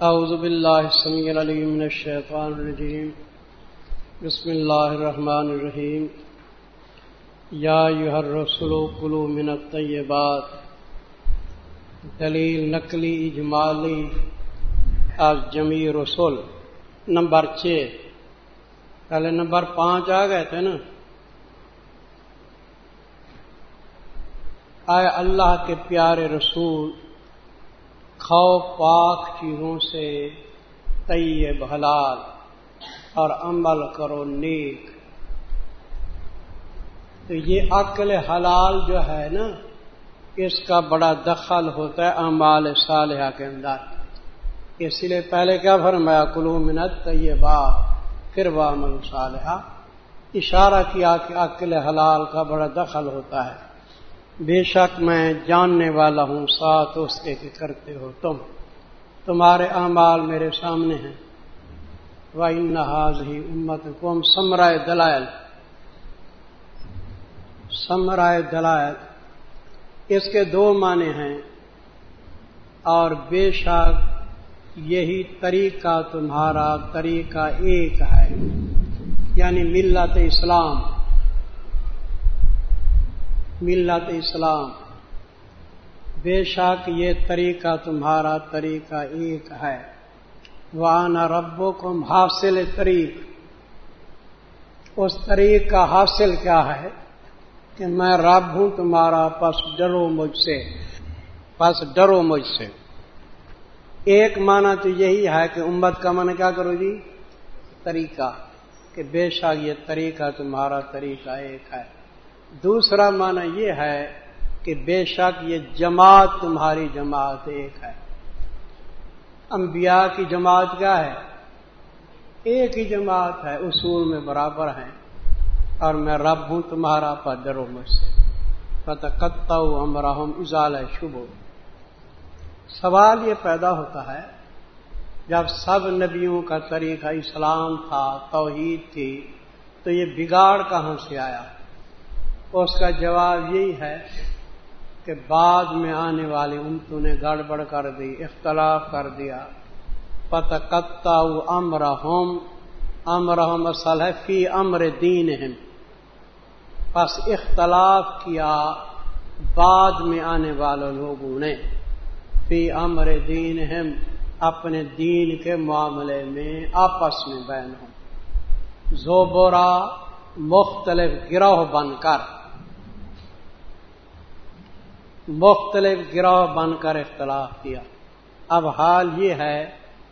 أعوذ بالله السميع العليم من الشيطان الرجيم بسم الله الرحمن الرحيم يا أيها الرسول قلوا من الطيبات دلیل نقلی اجمالی از جمی رسول۔ نمبر چھ۔ پہلے نمبر پانچ آ گئے تھے نا۔ آئے اللہ کے پیارے رسول۔ کھاؤ پاک چیزوں سے طیب، حلال اور عمل کرو نیک۔ تو یہ عقل حلال جو ہے نا، اس کا بڑا دخل ہوتا ہے امال صالحہ کے اندر۔ اس لیے پہلے کیا فرمایا؟ کلو منت طیبات پھر وہ عمل صالحہ۔ اشارہ کیا کہ عقل حلال کا بڑا دخل ہوتا ہے۔ بے شک میں جاننے والا ہوں، ساتھ اس کے کہ کرتے ہو تم۔ تمہارے اعمال میرے سامنے ہیں۔ وہ نہاز ہی امت کو ہم سمرائے دلائل۔ سمرائے دلائل۔ اس کے دو معنی ہیں۔ اور بے شک یہی طریقہ تمہارا طریقہ ایک ہے یعنی ملت اسلام۔ ملت اسلام۔ بے شک یہ طریقہ تمہارا طریقہ ایک ہے۔ وانا ربو کم حاصل طریق اس طریق کا حاصل کیا ہے کہ میں رب ہوں، تمہارا پس ڈرو مجھ سے۔ پس ڈرو مجھ سے۔ ایک معنی تو یہی ہے کہ امت کا من کیا کرو جی؟ طریقہ۔ کہ بے شک یہ طریقہ تمہارا طریقہ ایک ہے۔ دوسرا معنی یہ ہے کہ بے شک یہ جماعت تمہاری جماعت ایک ہے۔ انبیاء کی جماعت کیا ہے؟ ایک ہی جماعت ہے، اصول میں برابر ہیں۔ اور میں رب ہوں تمہارا پدرو مجھ سے۔ پتہ کتا ہوں ہمارا ہم اضال شبو سوال یہ پیدا ہوتا ہے، جب سب نبیوں کا طریقہ اسلام تھا، توحید تھی، تو یہ بگاڑ کہاں سے آیا؟ اس کا جواب یہی ہے کہ بعد میں آنے والی امتوں نے گڑبڑ کر دی، اختلاف کر دیا۔ پت کتا امر ہوم امر ہوم اصل ہے فی امر دین بس اختلاف کیا بعد میں آنے والے لوگوں نے۔ فی امر دین اپنے دین کے معاملے میں آپس میں بین ہوں۔ زوبورا مختلف گروہ بن کر۔ مختلف گروہ بن کر اختلاف کیا۔ اب حال یہ ہے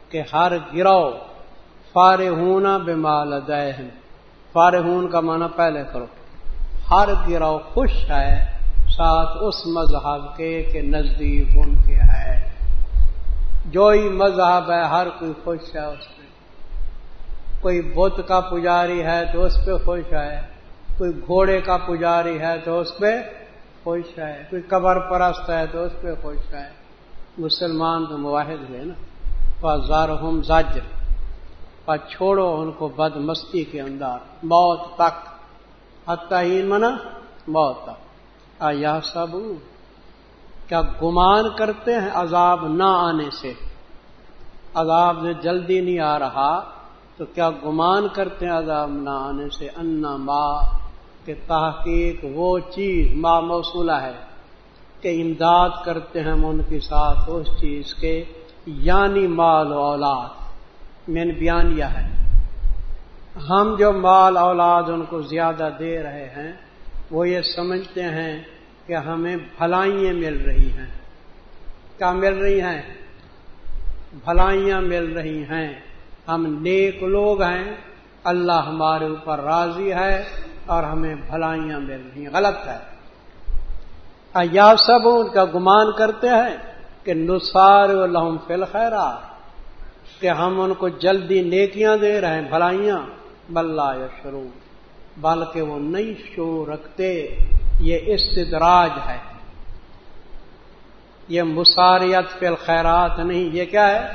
کہ ہر گروہ فارغ بے مال فارغون کا معنی پہلے کرو۔ ہر گروہ خوش ہے، ساتھ اس مذہب کے کہ نزدیک ان کے ہے۔ جو ہی مذہب ہے، ہر کوئی خوش ہے اس پہ۔ کوئی بت کا پجاری ہے تو اس پہ خوش ہے، کوئی گھوڑے کا پجاری ہے تو اس پہ خوش ہے کوئی قبر پرست ہے تو اس پہ خوش ہے مسلمان تو مواحد ہوئے نا۔ بازار ہم زاجر پر چھوڑو ان کو بد مستی کے اندر۔ موت تک۔ حتی منا موت تک۔ آیا سب کیا گمان کرتے ہیں عذاب نہ آنے سے؟ عذاب جو جلدی نہیں آ رہا تو کیا گمان کرتے ہیں عذاب نہ آنے سے؟ انا ماں کہ تحقیق وہ چیز ما موصولہ ہے کہ امداد کرتے ہیں ہم ان کے ساتھ اس چیز کے یعنی مال و اولاد۔ میں نے بیان کیا ہے۔ ہم جو مال اولاد ان کو زیادہ دے رہے ہیں، وہ یہ سمجھتے ہیں کہ ہمیں بھلائیاں مل رہی ہیں۔ کیا مل رہی ہیں؟ بھلائیاں مل رہی ہیں۔ ہم نیک لوگ ہیں، اللہ ہمارے اوپر راضی ہے۔ اور ہمیں بھلائیاں مل رہی غلط ہے۔ یا سب ان کا گمان کرتے ہیں کہ نسار لہم فل خیرا کہ ہم ان کو جلدی نیکیاں دے رہے ہیں، بھلائیاں۔ بلّہ یا شروع بلکہ وہ نئی شو رکھتے۔ یہ استدراج ہے۔ یہ مساریت فی الخیرات نہیں، یہ کیا ہے؟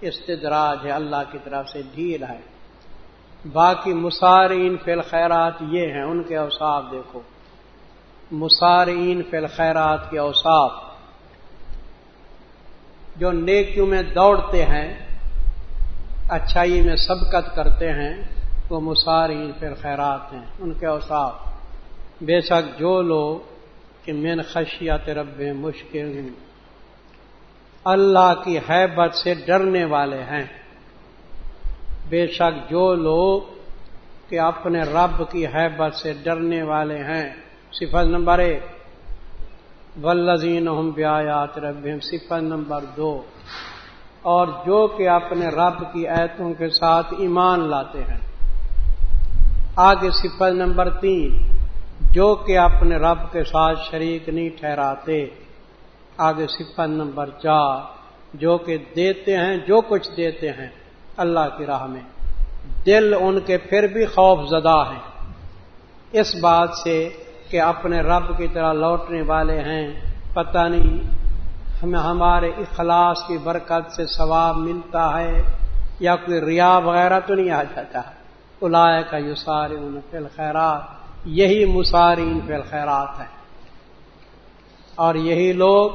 استدراج ہے۔ اللہ کی طرف سے ڈھیل ہے۔ باقی مسارین فی الخیرات یہ ہیں، ان کے اوصاف دیکھو۔ مسارین فی الخیرات کے اوصاف۔ جو نیکیوں میں دوڑتے ہیں، اچھائی میں سبقت کرتے ہیں، وہ مسارین پھر خیرات ہیں، ان کے اوساف بے شک جو لوگ کہ من خشیات رب مشکل اللہ کی حیبت سے ڈرنے والے ہیں۔ بے شک جو لوگ کہ اپنے رب کی حیبت سے ڈرنے والے ہیں۔ صفت نمبر ایک۔ ولزین بیات رب صفت نمبر دو۔ اور جو کہ اپنے رب کی ایتوں کے ساتھ ایمان لاتے ہیں۔ آگے صفت نمبر تین۔ جو کہ اپنے رب کے ساتھ شریک نہیں ٹھہراتے۔ آگے صفت نمبر چار۔ جو کہ دیتے ہیں جو کچھ دیتے ہیں۔ اللہ کی راہ میں۔ دل ان کے پھر بھی خوف زدہ ہیں۔ اس بات سے کہ اپنے رب کی طرح لوٹنے والے ہیں، پتہ نہیں ہمیں ہمارے اخلاص کی برکت سے ثواب ملتا ہے یا کوئی ریا وغیرہ تو نہیں آ جاتا۔ الائے کا یو سارے ان فی الخیرات، یہی مسارین فی الخیرات ہے اور یہی لوگ،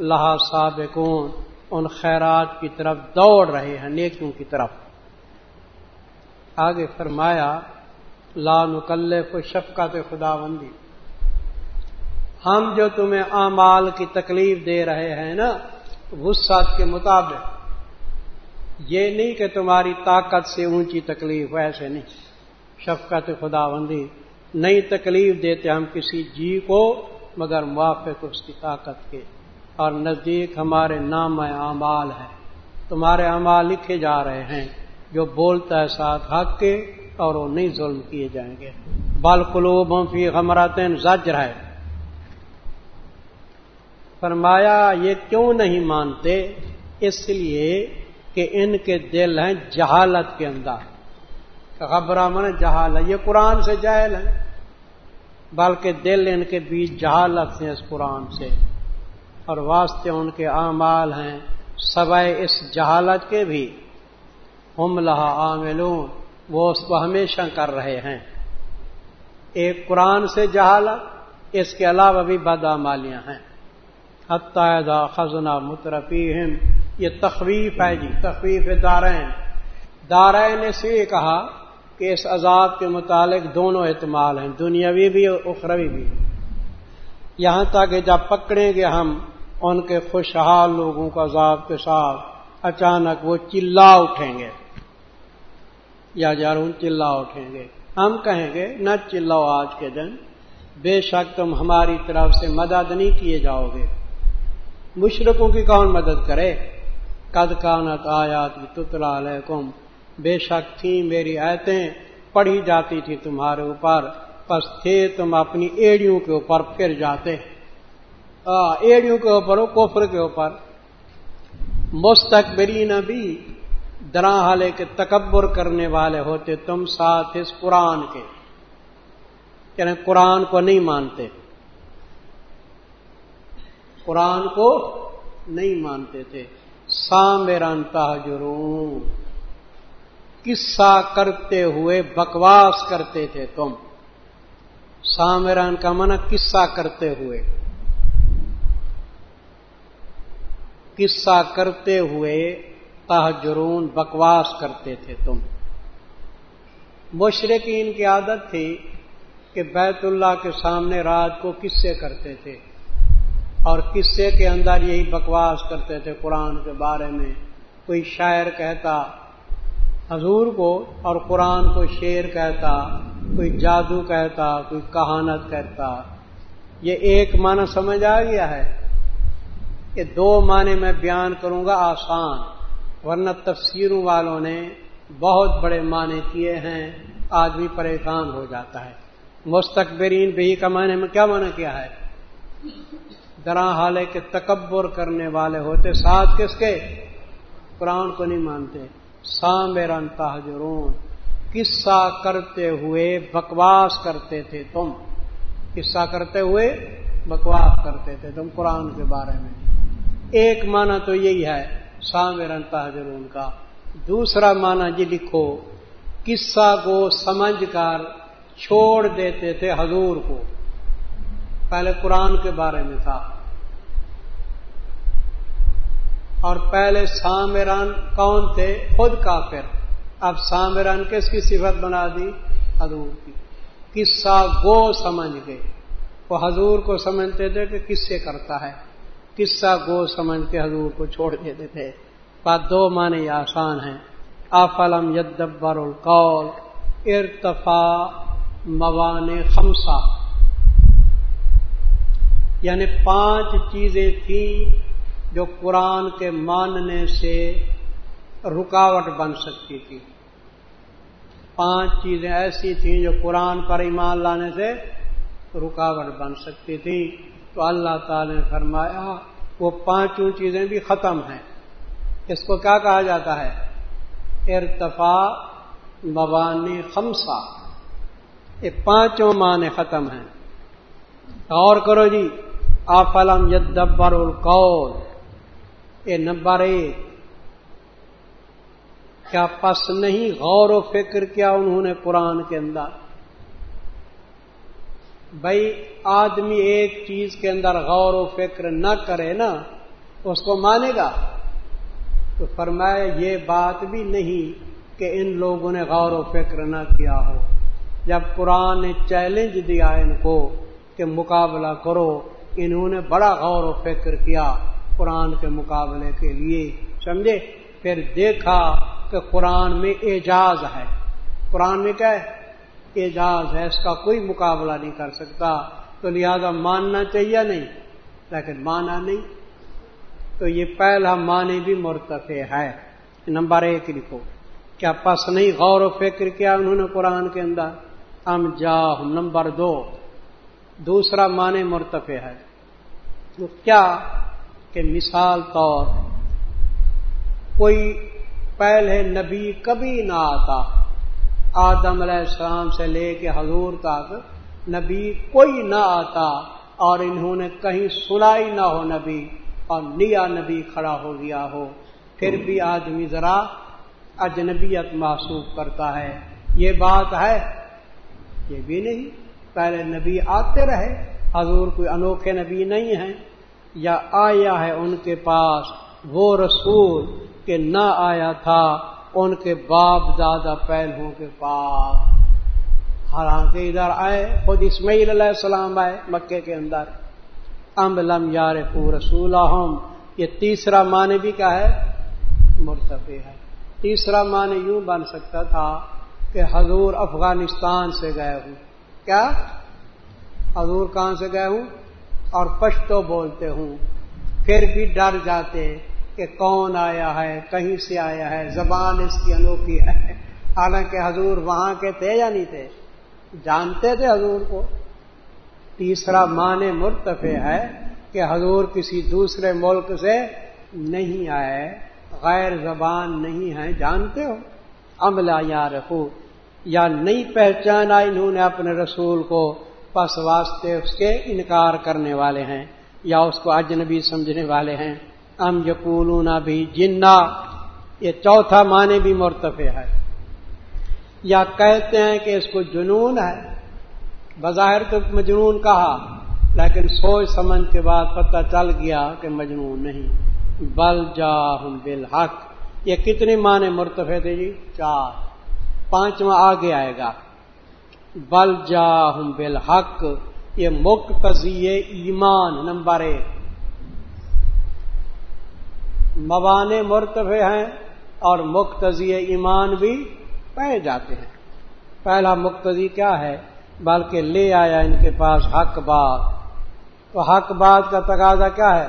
لہا سابقون۔ ان خیرات کی طرف دوڑ رہے ہیں، نیکیوں کی طرف۔ آگے فرمایا، لا نکلے کو شفقت خدا بندی ہم جو تمہیں اعمال کی تکلیف دے رہے ہیں نا، وسعت کے مطابق۔ یہ نہیں کہ تمہاری طاقت سے اونچی تکلیف، ایسے نہیں۔ شفقت خدا بندی نئی تکلیف دیتے ہم کسی جی کو، مگر موافق اس کی طاقت کے۔ اور نزدیک ہمارے نام اعمال ہے تمہارے اعمال لکھے جا رہے ہیں، جو بولتا ہے ساتھ حق کے اور وہ نہیں ظلم کیے جائیں گے۔ بال قلوب فی غمراتین زجر ہے۔ فرمایا، یہ کیوں نہیں مانتے؟ اس لیے کہ ان کے دل ہیں جہالت کے اندر۔ خبرہ من جہالت یہ قرآن سے جہل ہے۔ بلکہ دل ان کے بیچ جہالت سے اس قرآن سے۔ اور واسطے ان کے اعمال ہیں۔ سوائے اس جہالت کے بھی۔ ہم لہا عاملون، وہ اس کو ہمیشہ کر رہے ہیں۔ ایک قرآن سے جہالت، اس کے علاوہ بھی بدعمالیاں ہیں۔ حتائدہ خزنہ مترفی یہ تخویف ہے جی تخویف دارین۔ دارین نے سے کہا کہ اس عذاب کے متعلق دونوں اعتمال ہیں، دنیاوی بھی اور اخروی بھی۔ یہاں تک کہ جب پکڑیں گے ہم ان کے خوشحال لوگوں کا عذاب کے ساتھ اچانک وہ چلا اٹھیں گے۔ یا جارون، چلا اٹھیں گے۔ ہم کہیں گے، نہ چلاؤ آج کے دن۔ بے شک تم ہماری طرف سے مدد نہیں کیے جاؤ گے۔ مشرقوں کی کون مدد کرے؟ قد کانت آیات تتلا علیکم۔ بے شک تھی میری آیتیں پڑھی جاتی تھی تمہارے اوپر۔ پس تھے تم اپنی ایڑیوں کے اوپر پھر جاتے۔ ایڑیوں کے اوپر کوفر کے اوپر۔ مستقبرین بھی درا حالے کے تکبر کرنے والے ہوتے، تم ساتھ اس قرآن کے۔ یعنی قرآن کو نہیں مانتے۔ قرآن کو نہیں مانتے تھے۔ سامران تاجرون قصہ کرتے ہوئے بکواس کرتے تھے تم۔ سامران کا من قصہ کرتے ہوئے۔ قصہ کرتے ہوئے تحجرون بکواس کرتے تھے تم۔ مشرقین کی عادت تھی کہ بیت اللہ کے سامنے رات کو قصے کرتے تھے اور قصے کے اندر یہی بکواس کرتے تھے قرآن کے بارے میں۔ کوئی شاعر کہتا، حضور کو، اور قرآن کو شعر کہتا، کوئی جادو کہتا، کوئی کہانت کہتا۔ یہ ایک معنی سمجھ آ گیا ہے۔ کہ دو معنی میں بیان کروں گا آسان، ورنہ تفسیروں والوں نے بہت بڑے معنی کیے ہیں، آدمی پریشان ہو جاتا ہے۔ مستقبرین بھی کا معنی میں کیا معنی کیا ہے؟ درا حالے کے تکبر کرنے والے ہوتے، ساتھ کس کے؟ قرآن کو نہیں مانتے۔ سامرن تاجرون قصہ کرتے ہوئے بکواس کرتے تھے تم۔ قصہ کرتے ہوئے بکواس کرتے تھے تم قرآن کے بارے میں۔ ایک معنی تو یہی ہے، سامرن تاجرون کا۔ دوسرا معنی جی لکھو، قصہ کو سمجھ کر چھوڑ دیتے تھے حضور کو۔ پہلے قرآن کے بارے میں تھا۔ اور پہلے سامران کون تھے؟ خود کافر۔ اب سامران کس کی صفت بنا دی؟ حضور کی۔ قصہ گو سمجھ گئے۔ وہ حضور کو سمجھتے تھے کہ کس سے کرتا ہے۔ قصہ گو سمجھ کے حضور کو چھوڑ دیتے تھے۔ بات دو معنی آسان ہیں۔ آفلم یدبر القول ارتفا موان خمسہ۔ یعنی پانچ چیزیں تھیں جو قرآن کے ماننے سے رکاوٹ بن سکتی تھی۔ پانچ چیزیں ایسی تھیں جو قرآن پر ایمان لانے سے رکاوٹ بن سکتی تھی تو اللہ تعالی نے فرمایا وہ پانچوں چیزیں بھی ختم ہیں۔ اس کو کیا کہا جاتا ہے؟ ارتفا مبانی خمسا یہ پانچوں معنی ختم ہیں۔ اور کرو جی آفلم یدبر القول۔ یہ نمبر ایک۔ کیا پس نہیں غور و فکر کیا انہوں نے قرآن کے اندر؟ بھائی، آدمی ایک چیز کے اندر غور و فکر نہ کرے نا، اس کو مانے گا؟ تو فرمایا، یہ بات بھی نہیں کہ ان لوگوں نے غور و فکر نہ کیا ہو۔ جب قرآن نے چیلنج دیا ان کو کہ مقابلہ کرو، انہوں نے بڑا غور و فکر کیا قرآن کے مقابلے کے لیے، سمجھے؟ پھر دیکھا کہ قرآن میں اعجاز ہے۔ قرآن میں کیا ہے؟ اعجاز ہے، اس کا کوئی مقابلہ نہیں کر سکتا۔ تو لہذا ماننا چاہیے نہیں؟ لیکن مانا نہیں۔ تو یہ پہلا معنی بھی مرتفع ہے۔ نمبر ایک لکھو۔ کیا پس نہیں غور و فکر کیا انہوں نے قرآن کے اندر؟ ہم جا نمبر دو۔ دوسرا معنی مرتفع ہے۔ تو کیا کہ مثال طور کوئی پہلے نبی کبھی نہ آتا۔ آدم علیہ السلام سے لے کے حضور تک نبی کوئی نہ آتا اور انہوں نے کہیں سنائی نہ ہو نبی اور نیا نبی کھڑا ہو گیا ہو۔ پھر بھی آدمی ذرا اجنبیت محسوس کرتا ہے۔ یہ بات ہے۔ یہ بھی نہیں۔ پہلے نبی آتے رہے۔ حضور کوئی انوکھے نبی نہیں ہیں۔ یا آیا ہے ان کے پاس وہ رسول کہ نہ آیا تھا۔ ان کے باپ دادا پہلوں کے پاس۔ حالانکہ ادھر آئے، خود اسماعیل علیہ السلام آئے مکے کے اندر۔ ام لم یار پور رسول یہ تیسرا معنی بھی کیا ہے؟ مرتفع ہے۔ تیسرا معنی یوں بن سکتا تھا کہ حضور افغانستان سے گئے ہوں۔ کیا؟ حضور کہاں سے گئے ہوں؟ اور پشتو بولتے ہوں۔ پھر بھی ڈر جاتے کہ کون آیا ہے، کہیں سے آیا ہے، زبان اس کی انوکھی ہے۔ حالانکہ حضور وہاں کے تھے یا نہیں تھے؟ جانتے تھے حضور کو۔ تیسرا معنی مرتفع ہے کہ حضور کسی دوسرے ملک سے نہیں آئے، غیر زبان نہیں ہے جانتے ہو؟ عملہ یا رکھو یا نہیں پہچانا انہوں نے اپنے رسول کو، پس واسطے اس کے انکار کرنے والے ہیں یا اس کو اجنبی سمجھنے والے ہیں۔ ام یقولون بھی جنا یہ چوتھا معنی بھی مرتفع ہے۔ یا کہتے ہیں کہ اس کو جنون ہے۔ بظاہر تو مجنون کہا، لیکن سوچ سمجھ کے بعد پتہ چل گیا کہ مجنون نہیں۔ بل جا ہوں بالحق۔ یہ کتنی معنی مرتفع تھے جی؟ چار۔ پانچواں آگے آئے گا۔ بل جا ہوں بالحق۔ یہ مقتضی ایمان نمبر ایک۔ موانے مرتفع ہیں اور مقتضی ایمان بھی پائے جاتے ہیں۔ پہلا مقتضی کیا ہے؟ بلکہ لے آیا ان کے پاس حق بات۔ تو حق بات کا تقاضا کیا ہے؟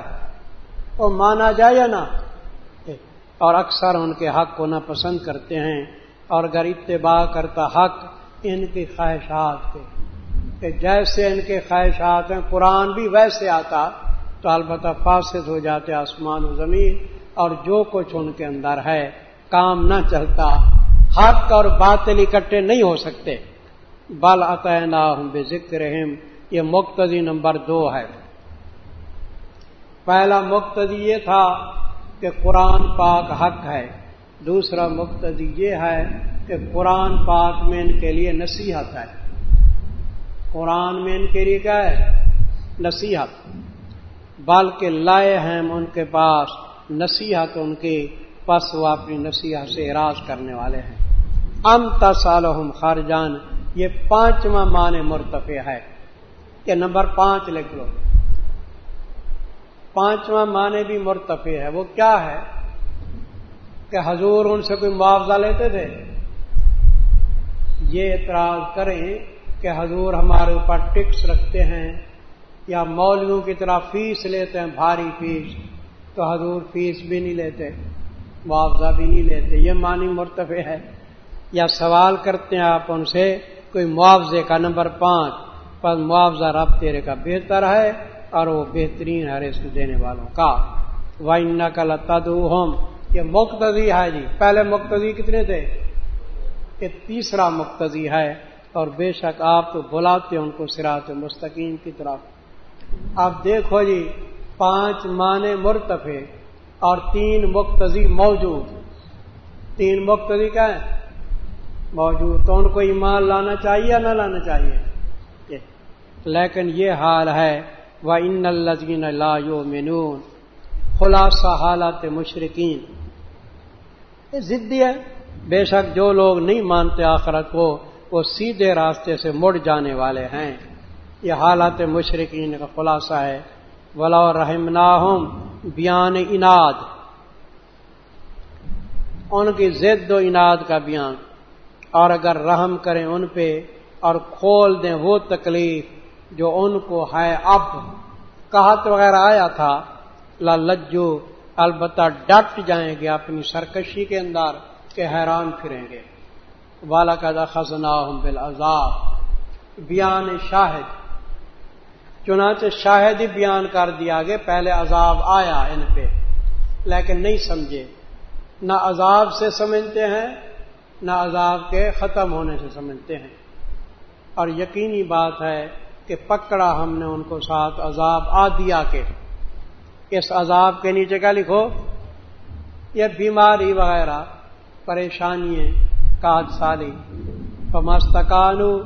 وہ مانا جائے یا نا اور اکثر ان کے حق کو نہ پسند کرتے ہیں اور اگر اتباع کرتا حق ان کی خواہشات کے کہ جیسے ان کے خواہشات ہیں، قرآن بھی ویسے آتا تو البتہ فاسد ہو جاتے آسمان و زمین۔ اور جو کچھ ان کے اندر ہے، کام نہ چلتا، حق اور باطل اکٹھے نہیں ہو سکتے۔ بل عطنا ہوں بے ذکر یہ مقتدی نمبر دو ہے۔ پہلا مقتدی یہ تھا کہ قرآن پاک حق ہے۔ دوسرا مقتدی یہ ہے کہ قرآن پاک میں ان کے لیے نصیحت ہے۔ قرآن میں ان کے لیے کیا ہے؟ نصیحت۔ بلکہ لائے ہیں ان کے پاس نصیحت ان کی پس وہ اپنی نصیحت سے اراض کرنے والے ہیں۔ ام تصالحم خارجان، یہ پانچواں مان مرتفع ہے۔ کہ نمبر پانچ لکھ لو۔ پانچواں معنی بھی مرتفع ہے۔ وہ کیا ہے؟ کہ حضور ان سے کوئی معاوضہ لیتے تھے۔ یہ اعتراض کریں کہ حضور ہمارے اوپر ٹکس رکھتے ہیں یا مولویوں کی طرح فیس لیتے ہیں، بھاری فیس۔ تو حضور فیس بھی نہیں لیتے، معاوضہ بھی نہیں لیتے، یہ معنی مرتفع ہے۔ یا سوال کرتے ہیں آپ ان سے، کوئی معاوضے کا نمبر پانچ، پر معاوضہ رب تیرے کا بہتر ہے اور وہ بہترین ہے رزق دینے والوں کا۔ وائن کا ہوم یہ مقتضی ہے جی۔ پہلے مقتضی کتنے تھے؟ یہ تیسرا مقتضی ہے۔ اور بے شک آپ تو بلاتے ان کو سراط مستقیم کی طرف۔ اب دیکھو جی پانچ معنی مرتفے اور تین مقتضی موجود۔ تین مقتضی کیا ہے موجود۔ تو ان کو ایمان لانا چاہیے یا نہ لانا چاہیے؟ لیکن یہ حال ہے وہ ان الزین لا مینون خلاصہ حالات مشرقین ضدی ہے۔ بے شک جو لوگ نہیں مانتے آخرت کو، وہ سیدھے راستے سے مڑ جانے والے ہیں۔ یہ حالات مشرقین کا خلاصہ ہے۔ ولا رحم بیان اناد ان کی ضد و اناد کا بیان۔ اور اگر رحم کریں ان پہ اور کھول دیں وہ تکلیف جو ان کو ہے اب۔ کہت وغیرہ آیا تھا لجو، البتہ ڈٹ جائیں گے اپنی سرکشی کے اندر کہ حیران پھریں گے۔ والا کا خزنا بل بیان شاہد۔ چنانچہ شاہد ہی بیان کر دیا گیا، پہلے عذاب آیا ان پہ، لیکن نہیں سمجھے۔ نہ عذاب سے سمجھتے ہیں، نہ عذاب کے ختم ہونے سے سمجھتے ہیں۔ اور یقینی بات ہے کہ پکڑا ہم نے ان کو ساتھ عذاب آ دیا کے اس عذاب کے نیچے کیا لکھو؟ یہ بیماری وغیرہ پریشانی کاج سالی پمستکانو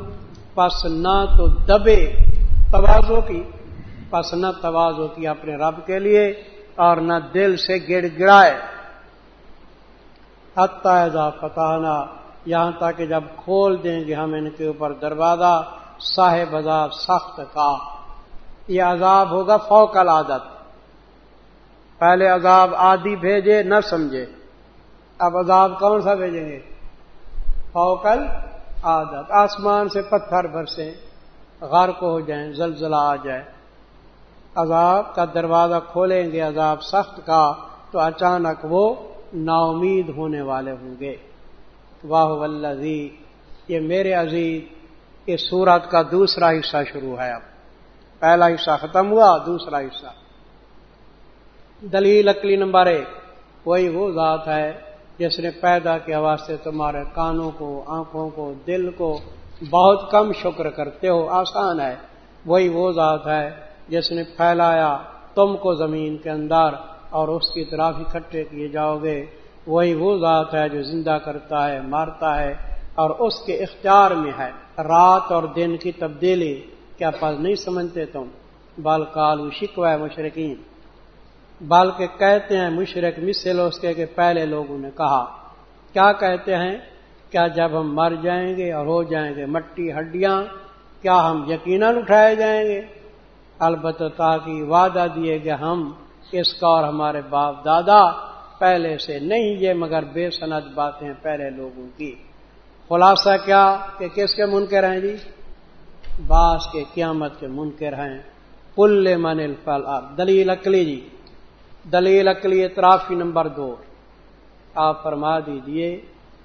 پس نہ تو دبے توازو کی پس نہ توازو کی اپنے رب کے لیے اور نہ دل سے گڑ گڑائے۔ حتہ فتح یہاں تک کہ جب کھول دیں گے ہم ان کے اوپر دروازہ، صاحب عذاب سخت کا یہ عذاب ہوگا فوکل عادت پہلے عذاب آدھی بھیجے، نہ سمجھے۔ اب عذاب کون سا بھیجیں گے؟ فوکل عادت آسمان سے پتھر برسے غرق ہو جائیں، زلزلہ آ جائے۔ عذاب کا دروازہ کھولیں گے، عذاب سخت کا، تو اچانک وہ نا امید ہونے والے ہوں گے۔ واہ ولزی یہ میرے عزیز، یہ سورت کا دوسرا حصہ شروع ہے اب۔ پہلا حصہ ختم ہوا، دوسرا حصہ۔ دلیل اکلی نمبر ایک، وہی وہ ذات ہے جس نے پیدا کیا واسطے تمہارے کانوں کو، آنکھوں کو، دل کو بہت کم شکر کرتے ہو، آسان ہے، وہی وہ ذات ہے جس نے پھیلایا تم کو زمین کے اندر اور اس کی طرف اکٹھے کیے جاؤ گے۔ وہی وہ ذات ہے جو زندہ کرتا ہے، مارتا ہے اور اس کے اختیار میں ہے۔ رات اور دن کی تبدیلی کیا پس نہیں سمجھتے تم؟ بال کالو شکوا مشرقین بلکہ کہتے ہیں مشرق مسل اس کے کہ پہلے لوگوں نے کہا۔ کیا کہتے ہیں؟ کیا جب ہم مر جائیں گے اور ہو جائیں گے مٹی ہڈیاں، کیا ہم یقیناً اٹھائے جائیں گے؟ البتہ تاکہ وعدہ دیے گے ہم اس کا اور ہمارے باپ دادا پہلے سے نہیں یہ مگر بے صنعت باتیں پہلے لوگوں کی۔ خلاصہ کیا کہ کس کے منکر ہیں جی؟ باس کے قیامت کے منکر ہیں۔ پل من الفل دلیل اکلی جی۔ دلیل اکلی اطرافی نمبر دو۔ آپ فرما دیجیے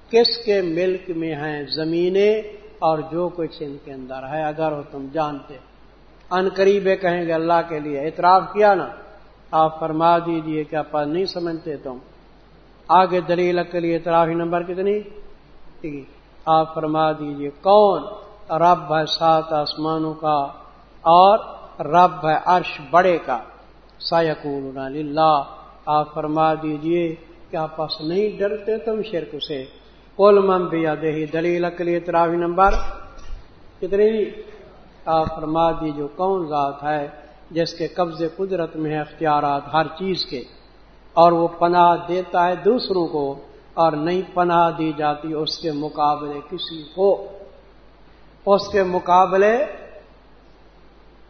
کس کے ملک میں ہیں زمینیں اور جو کچھ ان کے اندر ہے، اگر ہو تم جانتے۔ ان قریبے کہیں گے، اللہ کے لیے اعتراف کیا نا۔ آپ فرما دیجیے کہ آپ نہیں سمجھتے تم۔ آگے دلیل اکلی اطرافی نمبر کتنی؟ جی، آپ فرما دیجیے، کون؟ رب ہے سات آسمانوں کا اور رب ہے عرش بڑے کا۔ سایقول اللہ آپ فرما دیجیے کیا پس نہیں ڈرتے تم شرک سے۔ کول مم بھی دہی دلیل اکلی تراوی نمبر کتنی آپ فرما دیجیے کون ذات ہے جس کے قبضے قدرت میں ہے اختیارات ہر چیز کے، اور وہ پناہ دیتا ہے دوسروں کو اور نہیں پناہ دی جاتی اس کے مقابلے کسی کو۔ اس کے مقابلے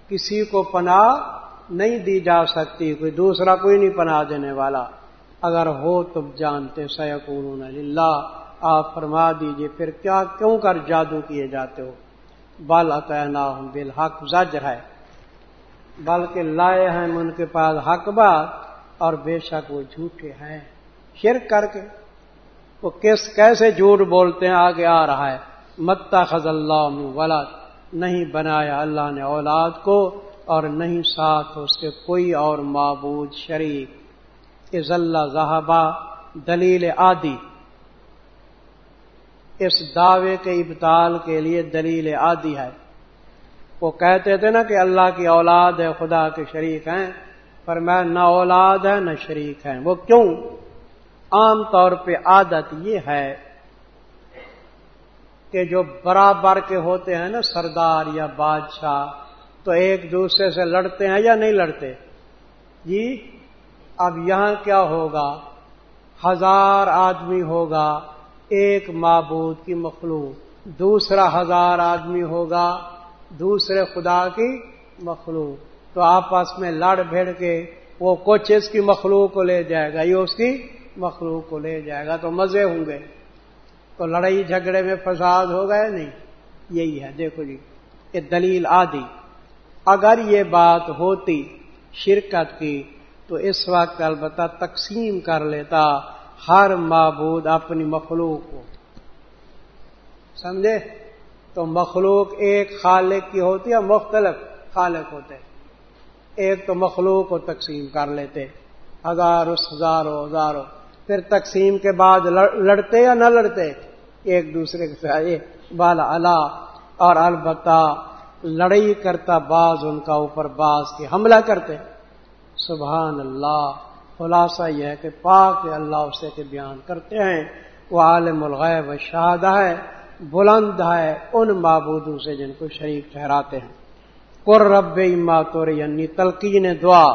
کسی کو پناہ نہیں دی جا سکتی، کوئی دوسرا کوئی نہیں پناہ دینے والا۔ اگر ہو تم جانتے سیقون اللہ آپ فرما دیجیے، پھر کیا کیوں کر جادو کیے جاتے ہو؟ بل عطنا بالحق، زجر ہے۔ بلکہ لائے ہیں ان کے پاس حق بات اور بے شک وہ جھوٹے ہیں۔ شرک کر کے۔ وہ کس، کیسے جھوٹ بولتے ہیں؟ آگے آ رہا ہے۔ متا خز اللہ ولاد نہیں بنایا اللہ نے اولاد کو اور نہیں ساتھ اس کے کوئی اور معبود شریک۔ از اللہ زہبا دلیل آدی اس دعوے کے ابتال کے لیے دلیل عادی ہے۔ وہ کہتے تھے نا کہ اللہ کی اولاد ہے، خدا کے شریک ہیں۔ پر میں نہ اولاد ہے، نہ شریک ہیں۔ وہ کیوں؟ عام طور پہ عادت یہ ہے کہ جو برابر کے ہوتے ہیں نا، سردار یا بادشاہ، تو ایک دوسرے سے لڑتے ہیں یا نہیں لڑتے؟ جی اب یہاں کیا ہوگا؟ ہزار آدمی ہوگا۔ ایک معبود کی مخلوق، دوسرا ہزار آدمی ہوگا، دوسرے خدا کی مخلوق۔ تو آپس میں لڑ بھیڑ کے وہ کچھ اس کی مخلوق کو لے جائے گا، یہ اس کی مخلوق کو لے جائے گا۔ تو مزے ہوں گے۔ تو لڑائی جھگڑے میں فساد ہوگا یا نہیں؟ یہی ہے۔ دیکھو جی یہ دلیل آدھی۔ اگر یہ بات ہوتی شرکت کی، تو اس وقت البتہ تقسیم کر لیتا۔ ہر معبود اپنی مخلوق کو۔ سمجھے؟ تو مخلوق ایک خالق کی ہوتی ہے مختلف خالق ہوتے ایک تو مخلوق کو تقسیم کر لیتے ہزار ہزاروں ہزاروں پھر تقسیم کے بعد لڑتے یا نہ لڑتے؟ ایک دوسرے کے ساتھ بالا اللہ اور البتہ لڑائی کرتا باز ان کا اوپر باز کے حملہ کرتے۔ سبحان اللہ۔ خلاصہ یہ ہے کہ پاک اللہ اسے کے بیان کرتے ہیں، وہ عالم الغیب شہاد ہے، بلند ہے ان معبودوں سے جن کو شریک ٹھہراتے ہیں۔ قر رب ماتور یعنی تلقین دعا۔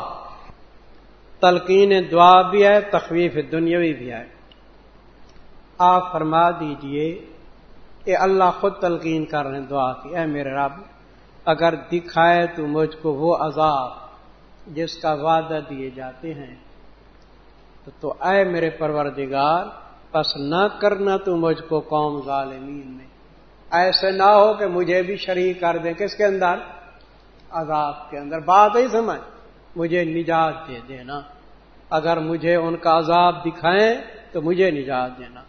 تلقین دعا بھی ہے، تخویف دنیاوی بھی ہے۔ آپ فرما دیجیے کہ اللہ خود تلقین کر رہے ہیں دعا کی۔ اے میرے رب، اگر دکھائے تو مجھ کو وہ عذاب جس کا وعدہ دیے جاتے ہیں۔ تو اے میرے پروردگار، پس نہ کرنا تو مجھ کو قوم ظالمین میں ایسے نہ ہو کہ مجھے بھی شریک کر دیں کس کے اندر؟ عذاب کے اندر۔ بات ہی سمجھ۔ مجھے نجات دے دینا۔ اگر مجھے ان کا عذاب دکھائیں تو مجھے نجات دینا۔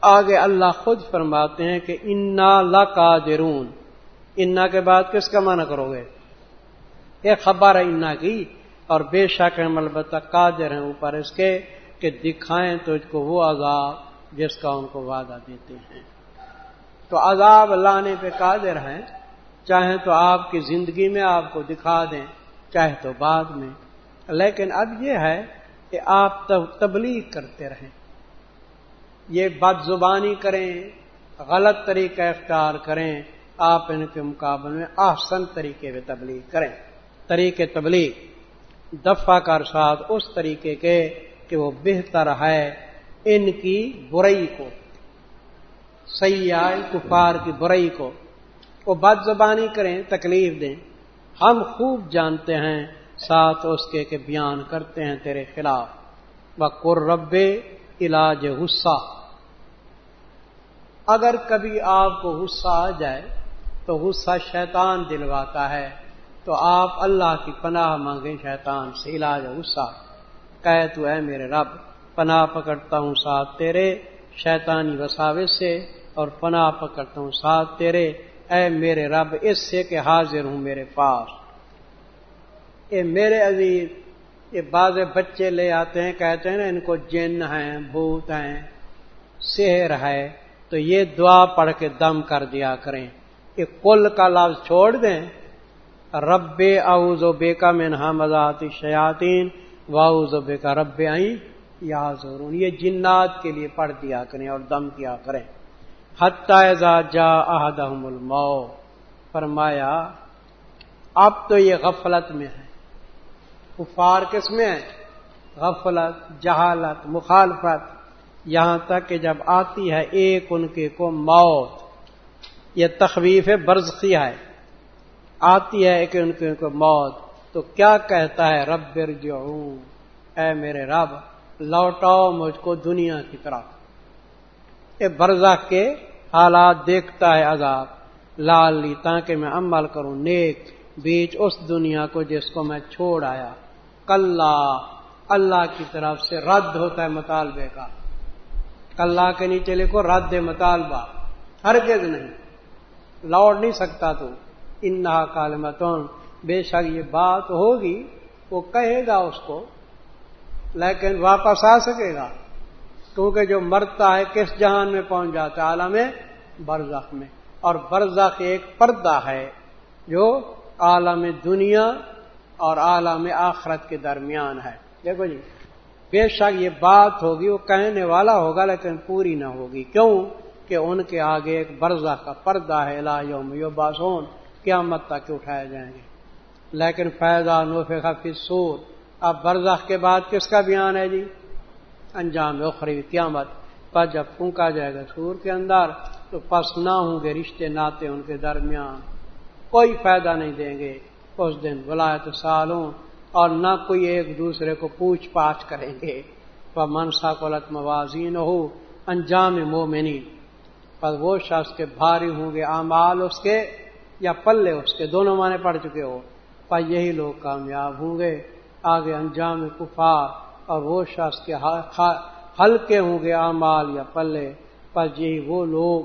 آگے اللہ خود فرماتے ہیں کہ انا لا قادرون انا کے بعد کس کا معنی کرو گے؟ یہ خبر ہے انا کی۔ اور بے شک ہم البتہ قادر ہیں اوپر اس کے کہ دکھائیں تو اس کو وہ عذاب جس کا ان کو وعدہ دیتے ہیں۔ تو عذاب لانے پہ قادر ہیں۔ چاہے تو آپ کی زندگی میں آپ کو دکھا دیں، چاہے تو بعد میں۔ لیکن اب یہ ہے کہ آپ تبلیغ کرتے رہیں۔ یہ بد زبانی کریں، غلط طریقہ اختیار کریں، آپ ان کے مقابلے میں آسن طریقے پہ تبلیغ کریں۔ طریقے تبلیغ۔ دفع کر ساتھ اس طریقے کے کہ وہ بہتر ہے ان کی برائی کو، سیاح، کفار کی برائی کو۔ وہ بد زبانی کریں، تکلیف دیں۔ ہم خوب جانتے ہیں، ساتھ اس کے کہ بیان کرتے ہیں تیرے خلاف۔ بکر رب علاج غصہ۔ اگر کبھی آپ کو غصہ آ جائے، تو غصہ شیطان دلواتا ہے۔ تو آپ اللہ کی پناہ مانگیں، شیطان سے علاج غصہ۔ کہ تو اے میرے رب، پناہ پکڑتا ہوں ساتھ تیرے، شیطانی وساوے سے، اور پناہ پکڑتا ہوں ساتھ تیرے۔ اے میرے رب، اس سے کہ حاضر ہوں میرے پاس۔ اے میرے عزیز، یہ بعض بچے لے آتے ہیں، کہتے ہیں نا، ان کو جن ہیں، بھوت ہیں، سحر ہے، تو یہ دعا پڑھ کے دم کر دیا کریں۔ یہ کل کا لفظ چھوڑ دیں رب اعوذ و بے کا میں مزاحتی واؤز و بے کا رب آئی یا ضرور یہ جنات کے لیے پڑھ دیا کریں اور دم کیا کریں۔ حتیٰ جا احدہم المو فرمایا، اب تو یہ غفلت میں ہے۔ کفار کس میں ہے؟ غفلت، جہالت، مخالفت۔ یہاں تک کہ جب آتی ہے ایک ان کے کو موت، یہ تخویف برزخی ہے۔ آتی ہے کہ ان کے کو موت، تو کیا کہتا ہے رب برجعون اے میرے رب، لوٹاؤ مجھ کو دنیا کی طرف۔ یہ برزہ کے حالات دیکھتا ہے عذاب۔ لال لی، تاکہ میں عمل کروں۔ نیک بیچ اس دنیا کو جس کو میں چھوڑ آیا۔ کل اللہ کی طرف سے رد ہوتا ہے مطالبے کا۔ کل کے نیچے لکھو، رد مطالبہ۔ ہرگز نہیں۔ لوٹ نہیں سکتا تو۔ انہا کالمتون، بے شک یہ بات ہوگی، وہ کہے گا اس کو، لیکن واپس آ سکے گا۔ کیونکہ جو مرتا ہے کس جہان میں پہنچ جاتا ہے؟ عالم برزخ میں۔ اور برزخ ایک پردہ ہے جو عالم دنیا اور عالم آخرت کے درمیان ہے۔ دیکھو جی بے شک یہ بات ہوگی، وہ کہنے والا ہوگا، لیکن پوری نہ ہوگی۔ کیوں؟ کہ ان کے آگے ایک برزہ کا پردہ ہے، لا یوم یو باسون قیامت تک اٹھائے جائیں گے۔ لیکن فیضا نوف خفی سور اب برزخ کے بعد کس کا بیان ہے جی؟ انجام اخری قیامت۔ پر جب پھونکا جائے گا سور کے اندر، تو پس نہ ہوں گے رشتے ناتے ان کے درمیان۔ کوئی فائدہ نہیں دیں گے۔ اس دن ولایت سالوں اور نہ کوئی ایک دوسرے کو پوچھ پاچھ کریں گے۔ وہ منسا کو لت موازین ہو انجام مومنی پر وہ شخص کے بھاری ہوں گے اعمال اس کے۔ یا پلے اس کے دونوں معنی پڑ چکے ہو۔ پر یہی لوگ کامیاب ہوں گے، آگے انجام کفار اور وہ شخص کے ہلکے ہوں گے اعمال یا پلے۔ پر یہی وہ لوگ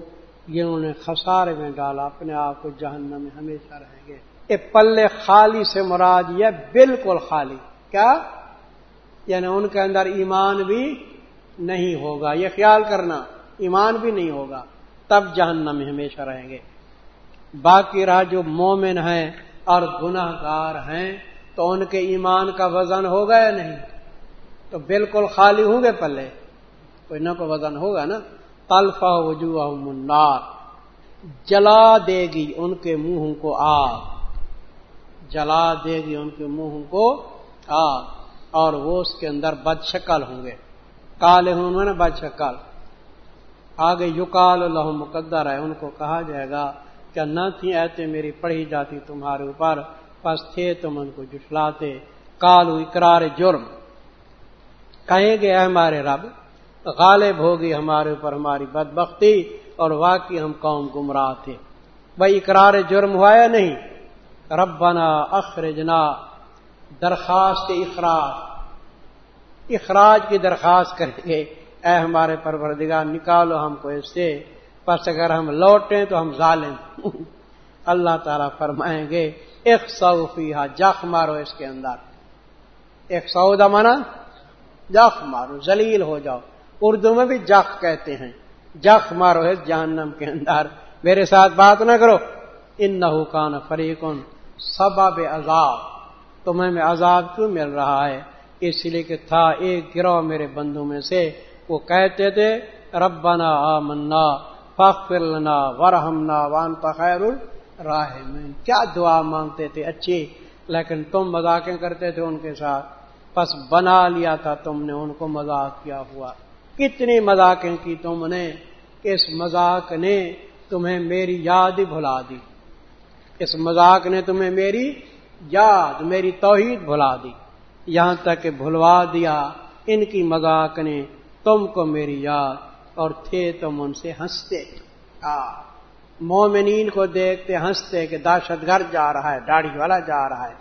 جنہوں نے خسارے میں ڈالا، اپنے آپ کو جہنم میں ہمیشہ رہیں گے۔ یہ پلے خالی سے مراد یہ بالکل خالی۔ کیا؟ یعنی ان کے اندر ایمان بھی نہیں ہوگا۔ یہ خیال کرنا، ایمان بھی نہیں ہوگا، تب جہنم میں ہمیشہ رہیں گے۔ باقی راہ جو مومن ہیں اور گناہ گار ہیں، تو ان کے ایمان کا وزن ہوگا یا نہیں؟ تو بالکل خالی ہوں گے پلے۔ کوئی نہ کوئی وزن ہوگا نا؟ تلفا وجوہ منار جلا دے گی ان کے منہ کو آگ۔ جلا دے گی ان کے منہ کو آگ۔ اور وہ اس کے اندر بد شکل ہوں گے۔ کالے ہوں نا بد شکل آگے یوکال اللہ مقدر ہے، ان کو کہا جائے گا کیا نہ تھی ایتے میری پڑھی جاتی تمہارے اوپر، پس تھے تم ان کو جٹلاتے کالو اقرار جرم۔ کہیں گے ہمارے رب، غالب ہوگی ہمارے اوپر ہماری بد بختی اور واقعی ہم قوم گمراہ تھے۔ بھائی، اقرار جرم ہوا یا نہیں؟ ربنا اخرجنا، درخواست اخراج۔ اخراج کی درخواست کریں گے۔ اے ہمارے پروردگار، نکالو ہم کو اس سے۔ پس اگر ہم لوٹیں تو ہم ظالم اللہ تعالیٰ فرمائیں گے ایک سو فیحا جخ مارو اس کے اندر۔ ایک سو دمانا جخ مارو، ذلیل ہو جاؤ۔ اردو میں بھی جخ کہتے ہیں۔ جخ مارو ہے جہنم کے اندر۔ میرے ساتھ بات نہ کرو۔ ان نہ کان فریقن سبب عذاب۔ تمہیں میں عذاب کیوں مل رہا ہے؟ اس لیے کہ تھا ایک گروہ میرے بندوں میں سے۔ وہ کہتے تھے، ربنا آمنا۔ فخر لنا ورحمنا وان خیر الراہ کیا دعا مانگتے تھے؟ اچھی لیکن تم مذاقیں کرتے تھے ان کے ساتھ۔ پس بنا لیا تھا تم نے، ان کو مذاق کیا ہوا۔ کتنی مذاقیں کی تم نے؟ اس مذاق نے تمہیں میری یاد ہی بھلا دی۔ اس مذاق نے تمہیں میری یاد، میری توحید بھلا دی۔ یہاں تک کہ بھلوا دیا۔ ان کی مذاق نے تم کو میری یاد۔ اور تھے تم ان سے ہنستے۔ مومنین کو دیکھتے ہنستے کہ دہشت گرد جا رہا ہے، داڑھی والا جا رہا ہے۔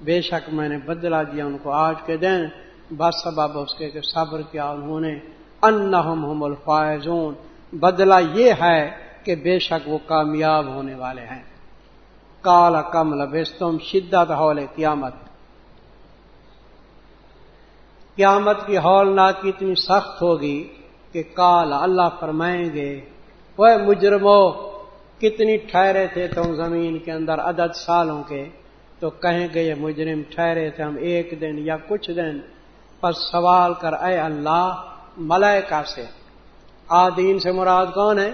بے شک میں نے بدلا دیا ان کو آج کے دن۔ بس سبب اس کے کہ صبر کیا انہوں نے۔ انہم الفائزون۔ بدلہ یہ ہے کہ بے شک وہ کامیاب ہونے والے ہیں۔ کالا کم لبستم شدت ہول قیامت۔ قیامت کی ہولناک اتنی سخت ہوگی کہ کال اللہ فرمائیں گے وہ مجرمو، کتنی ٹھہرے تھے تم زمین کے اندر عدد سالوں کے؟ تو کہیں گے یہ مجرم ٹھہرے تھے ہم ایک دن یا کچھ دن، پر سوال کر، اے اللہ ملائکہ سے، آدین سے مراد کون ہے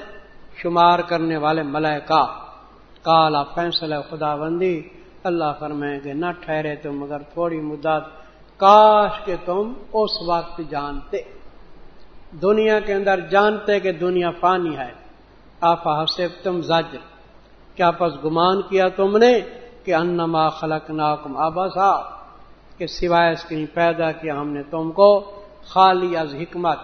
شمار کرنے والے ملائکہ۔ کالا فیصلہ خدا بندی اللہ فرمائیں گے، نہ ٹھہرے تو مگر تھوڑی مدت، کاش کہ تم اس وقت جانتے۔ دنیا کے اندر جانتے کہ دنیا فانی ہے۔ آپ حسب تم زجر کیا پس گمان کیا تم نے کہ انما خلق ناکم آبسا کہ سوائے اس کی پیدا کیا ہم نے تم کو خالی از حکمت۔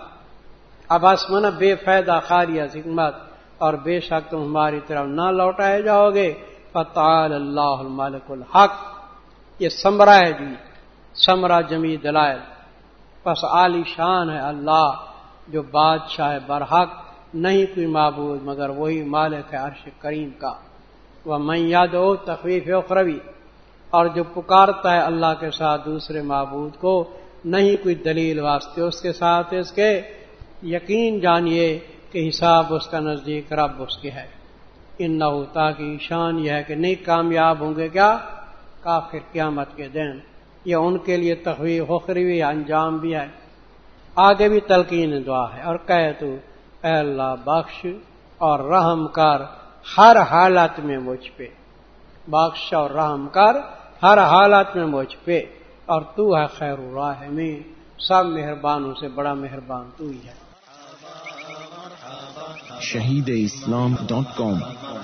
ابس من بے فائدہ خالی از حکمت۔ اور بے شک تم ہماری طرف نہ لوٹائے جاؤ گے۔ فتعال اللہ الملک الحق۔ یہ سمرا ہے جی۔ سمرا جمی دلائل۔ پس عالی شان ہے اللہ۔ جو بادشاہ برحق نہیں کوئی معبود، مگر وہی مالک ہے عرش کریم کا۔ وہ میں یاد ہو تخویف اخروی، اور جو پکارتا ہے اللہ کے ساتھ دوسرے معبود کو، نہیں کوئی دلیل واسطے اس کے ساتھ۔ اس کے یقین جانیے کہ حساب اس کا نزدیک رب اس کے ہے۔ ان نہ ہوتا کہ شان یہ ہے کہ نہیں کامیاب ہوں گے کیا؟ کافر قیامت کے دن۔ یہ ان کے لیے تخویف اخروی انجام بھی ہے۔ آگے بھی تلقین دعا ہے۔ اور کہے تو، اے اللہ، بخش اور رحم کر ہر حالت میں مجھ پہ۔ بخش اور رحم کر ہر حالت میں مجھ پہ۔ اور تو ہے خیر الراحمین۔ سب مہربانوں سے بڑا مہربان تو ہی ہے۔ شہید اسلام ڈاٹ کام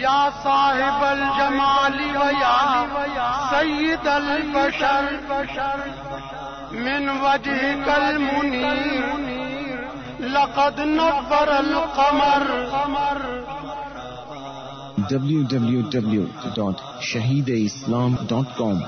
یا صاحب الجمال یا سید البشر من وجه کل منیر لقد نبر القمر. www.shahideislam.com